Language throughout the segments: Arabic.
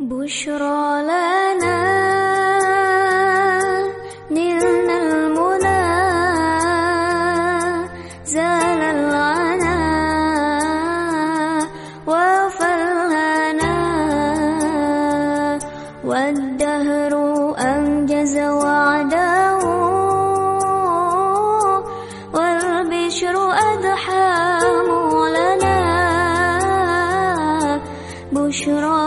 بشرى لنا. نلنا المنى. زال العنا وافى الهنا والدهر أنجز وعده. والبشر أدحى لنا بشرى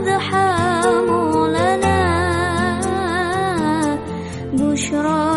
أزحام لنا بشرى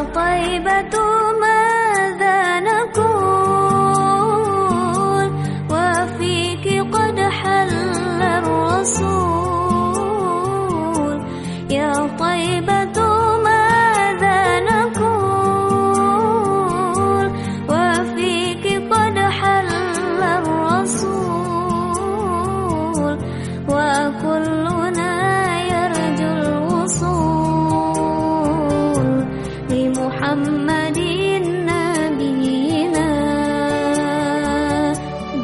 طيبة محمد نبينا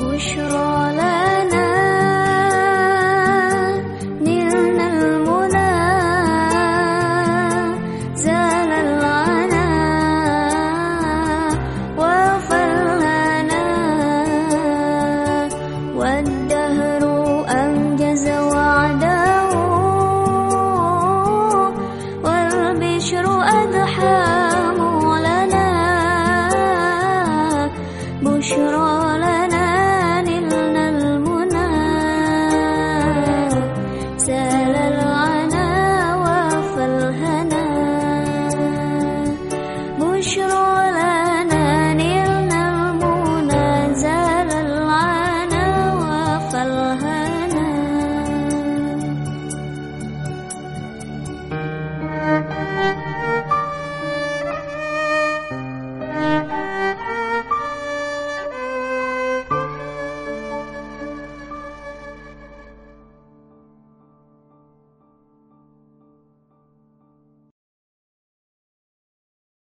بشرى لنا. نلنا المنى. زال العنا وفرنا. ودنا